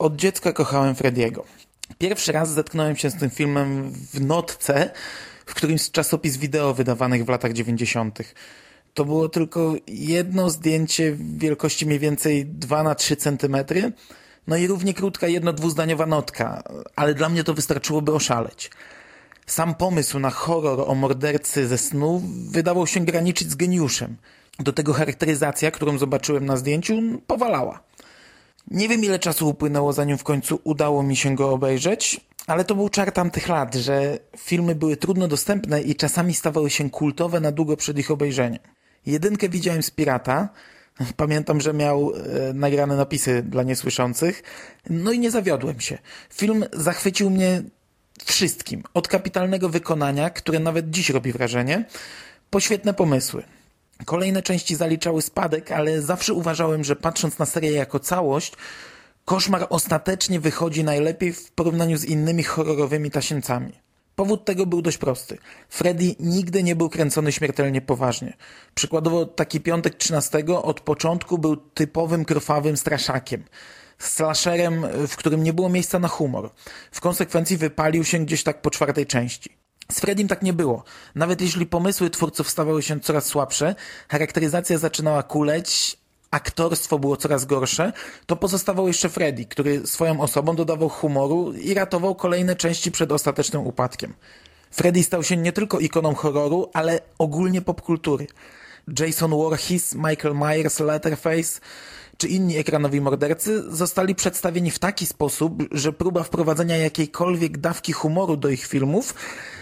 od dziecka kochałem Frediego. Pierwszy raz zetknąłem się z tym filmem w notce, w którymś z czasopis wideo wydawanych w latach 90. To było tylko jedno zdjęcie wielkości mniej więcej 2 na 3 cm, no i równie krótka jedno-dwuzdaniowa notka, ale dla mnie to wystarczyłoby oszaleć. Sam pomysł na horror o mordercy ze snu wydawał się graniczyć z geniuszem. Do tego charakteryzacja, którą zobaczyłem na zdjęciu, powalała. Nie wiem ile czasu upłynęło zanim w końcu udało mi się go obejrzeć, ale to był czar tamtych lat, że filmy były trudno dostępne i czasami stawały się kultowe na długo przed ich obejrzeniem. Jedynkę widziałem z Pirata, Pamiętam, że miał e, nagrane napisy dla niesłyszących. No i nie zawiodłem się. Film zachwycił mnie wszystkim. Od kapitalnego wykonania, które nawet dziś robi wrażenie, po świetne pomysły. Kolejne części zaliczały spadek, ale zawsze uważałem, że patrząc na serię jako całość, koszmar ostatecznie wychodzi najlepiej w porównaniu z innymi horrorowymi tasiemcami. Powód tego był dość prosty. Freddy nigdy nie był kręcony śmiertelnie poważnie. Przykładowo taki piątek 13 od początku był typowym krwawym straszakiem. Slasherem, w którym nie było miejsca na humor. W konsekwencji wypalił się gdzieś tak po czwartej części. Z Freddym tak nie było. Nawet jeśli pomysły twórców stawały się coraz słabsze, charakteryzacja zaczynała kuleć, aktorstwo było coraz gorsze, to pozostawał jeszcze Freddy, który swoją osobą dodawał humoru i ratował kolejne części przed ostatecznym upadkiem. Freddy stał się nie tylko ikoną horroru, ale ogólnie popkultury. Jason Voorhees, Michael Myers, Letterface czy inni ekranowi mordercy zostali przedstawieni w taki sposób, że próba wprowadzenia jakiejkolwiek dawki humoru do ich filmów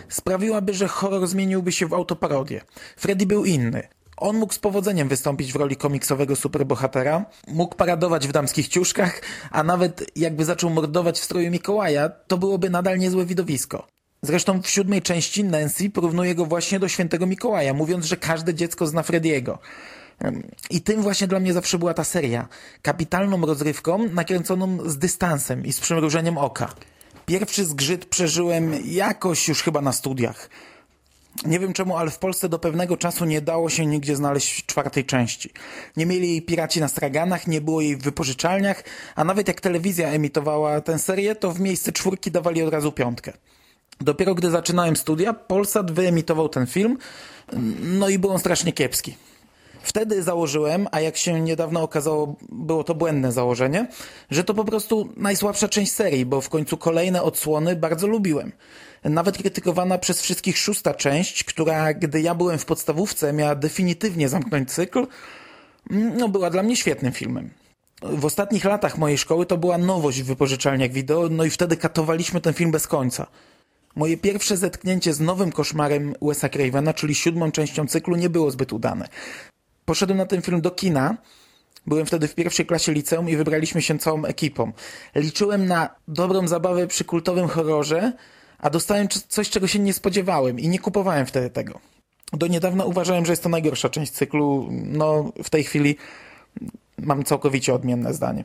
sprawiłaby, że horror zmieniłby się w autoparodię. Freddy był inny. On mógł z powodzeniem wystąpić w roli komiksowego superbohatera, mógł paradować w damskich ciuszkach, a nawet jakby zaczął mordować w stroju Mikołaja, to byłoby nadal niezłe widowisko. Zresztą w siódmej części Nancy porównuje go właśnie do świętego Mikołaja, mówiąc, że każde dziecko zna Frediego. I tym właśnie dla mnie zawsze była ta seria. Kapitalną rozrywką, nakręconą z dystansem i z przymrużeniem oka. Pierwszy zgrzyt przeżyłem jakoś już chyba na studiach. Nie wiem czemu, ale w Polsce do pewnego czasu nie dało się nigdzie znaleźć czwartej części. Nie mieli jej piraci na straganach, nie było jej w wypożyczalniach, a nawet jak telewizja emitowała tę serię, to w miejsce czwórki dawali od razu piątkę. Dopiero gdy zaczynałem studia, Polsat wyemitował ten film, no i był on strasznie kiepski. Wtedy założyłem, a jak się niedawno okazało, było to błędne założenie, że to po prostu najsłabsza część serii, bo w końcu kolejne odsłony bardzo lubiłem. Nawet krytykowana przez wszystkich szósta część, która gdy ja byłem w podstawówce miała definitywnie zamknąć cykl, no była dla mnie świetnym filmem. W ostatnich latach mojej szkoły to była nowość w wypożyczalniach wideo, no i wtedy katowaliśmy ten film bez końca. Moje pierwsze zetknięcie z nowym koszmarem Wes'a Cravena, czyli siódmą częścią cyklu, nie było zbyt udane. Poszedłem na ten film do kina. Byłem wtedy w pierwszej klasie liceum i wybraliśmy się całą ekipą. Liczyłem na dobrą zabawę przy kultowym horrorze, a dostałem coś, czego się nie spodziewałem i nie kupowałem wtedy tego. Do niedawna uważałem, że jest to najgorsza część cyklu. No, w tej chwili mam całkowicie odmienne zdanie.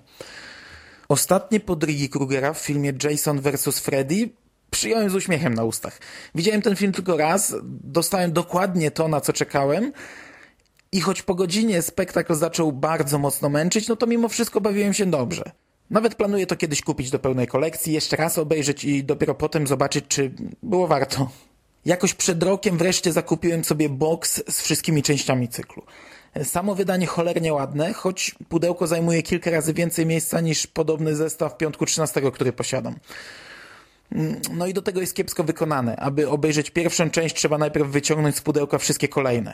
Ostatnie podrygi Krugera w filmie Jason vs. Freddy przyjąłem z uśmiechem na ustach. Widziałem ten film tylko raz, dostałem dokładnie to, na co czekałem, i choć po godzinie spektakl zaczął bardzo mocno męczyć, no to mimo wszystko bawiłem się dobrze. Nawet planuję to kiedyś kupić do pełnej kolekcji, jeszcze raz obejrzeć i dopiero potem zobaczyć, czy było warto. Jakoś przed rokiem wreszcie zakupiłem sobie box z wszystkimi częściami cyklu. Samo wydanie cholernie ładne, choć pudełko zajmuje kilka razy więcej miejsca niż podobny zestaw piątku 13, który posiadam. No i do tego jest kiepsko wykonane. Aby obejrzeć pierwszą część trzeba najpierw wyciągnąć z pudełka wszystkie kolejne.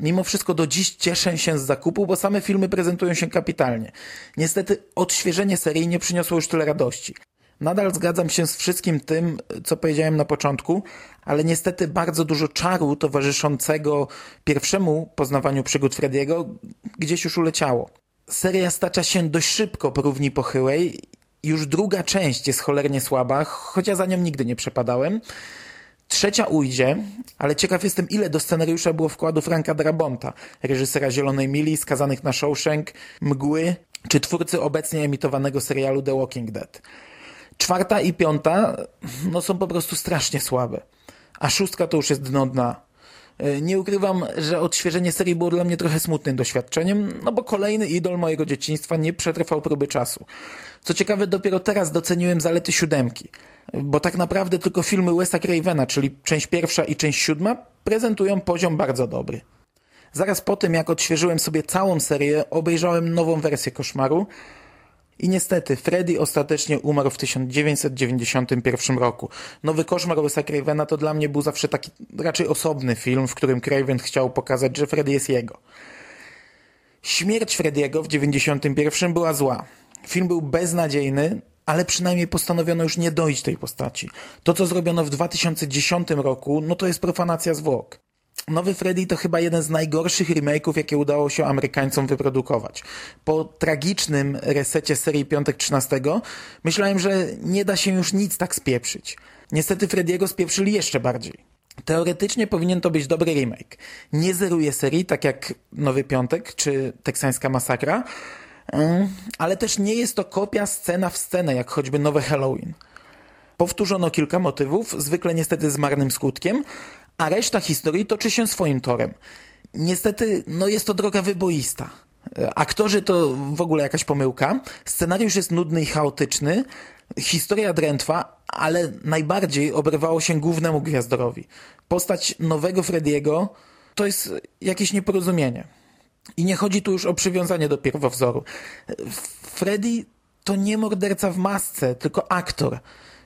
Mimo wszystko do dziś cieszę się z zakupu, bo same filmy prezentują się kapitalnie. Niestety odświeżenie serii nie przyniosło już tyle radości. Nadal zgadzam się z wszystkim tym, co powiedziałem na początku, ale niestety bardzo dużo czaru towarzyszącego pierwszemu poznawaniu przygód Frediego gdzieś już uleciało. Seria stacza się dość szybko po równi pochyłej. Już druga część jest cholernie słaba, choć ja za nią nigdy nie przepadałem. Trzecia ujdzie, ale ciekaw jestem, ile do scenariusza było wkładu Franka Drabonta, reżysera Zielonej Mili, skazanych na Shawshank, Mgły, czy twórcy obecnie emitowanego serialu The Walking Dead. Czwarta i piąta no, są po prostu strasznie słabe. A szóstka to już jest dno dna. E, nie ukrywam, że odświeżenie serii było dla mnie trochę smutnym doświadczeniem, no bo kolejny idol mojego dzieciństwa nie przetrwał próby czasu. Co ciekawe, dopiero teraz doceniłem zalety siódemki, bo tak naprawdę tylko filmy Wesa Cravena, czyli część pierwsza i część siódma, prezentują poziom bardzo dobry. Zaraz po tym, jak odświeżyłem sobie całą serię, obejrzałem nową wersję Koszmaru, i niestety, Freddy ostatecznie umarł w 1991 roku. Nowy koszmar Wes'a Cravena to dla mnie był zawsze taki raczej osobny film, w którym Craven chciał pokazać, że Freddy jest jego. Śmierć Freddy'ego w 1991 była zła. Film był beznadziejny, ale przynajmniej postanowiono już nie dojść tej postaci. To, co zrobiono w 2010 roku, no to jest profanacja zwłok. Nowy Freddy to chyba jeden z najgorszych remake'ów, jakie udało się Amerykańcom wyprodukować. Po tragicznym resecie serii Piątek 13 myślałem, że nie da się już nic tak spieprzyć. Niestety Freddy'ego spieprzyli jeszcze bardziej. Teoretycznie powinien to być dobry remake. Nie zeruje serii, tak jak Nowy Piątek czy Teksańska Masakra, mm, ale też nie jest to kopia scena w scenę, jak choćby nowe Halloween. Powtórzono kilka motywów, zwykle niestety z marnym skutkiem, a reszta historii toczy się swoim torem. Niestety, no jest to droga wyboista. Aktorzy to w ogóle jakaś pomyłka. Scenariusz jest nudny i chaotyczny. Historia drętwa, ale najbardziej oberwało się głównemu gwiazdorowi. Postać nowego Frediego to jest jakieś nieporozumienie. I nie chodzi tu już o przywiązanie do pierwowzoru. Freddy to nie morderca w masce, tylko aktor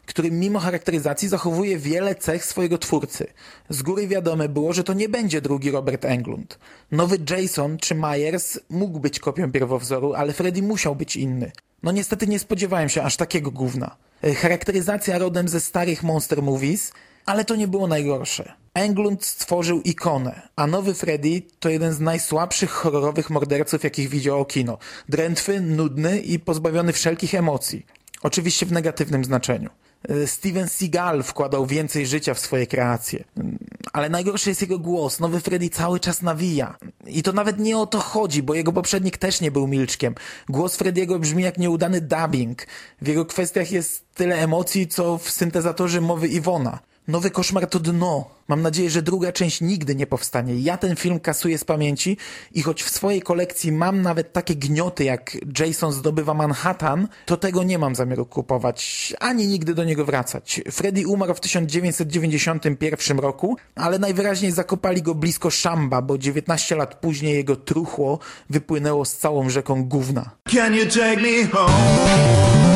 który mimo charakteryzacji zachowuje wiele cech swojego twórcy. Z góry wiadome było, że to nie będzie drugi Robert Englund. Nowy Jason czy Myers mógł być kopią pierwowzoru, ale Freddy musiał być inny. No niestety nie spodziewałem się aż takiego gówna. E, charakteryzacja rodem ze starych monster movies, ale to nie było najgorsze. Englund stworzył ikonę, a nowy Freddy to jeden z najsłabszych horrorowych morderców, jakich widziało kino. Drętwy, nudny i pozbawiony wszelkich emocji. Oczywiście w negatywnym znaczeniu. E, Steven Seagal wkładał więcej życia w swoje kreacje. Ale najgorszy jest jego głos. Nowy Freddy cały czas nawija. I to nawet nie o to chodzi, bo jego poprzednik też nie był milczkiem. Głos Frediego brzmi jak nieudany dubbing. W jego kwestiach jest tyle emocji, co w syntezatorze mowy Iwona. Nowy koszmar to dno. Mam nadzieję, że druga część nigdy nie powstanie. Ja ten film kasuję z pamięci i choć w swojej kolekcji mam nawet takie gnioty jak Jason zdobywa Manhattan, to tego nie mam zamiaru kupować, ani nigdy do niego wracać. Freddy umarł w 1991 roku, ale najwyraźniej zakopali go blisko Szamba, bo 19 lat później jego truchło wypłynęło z całą rzeką gówna. Can you take me home?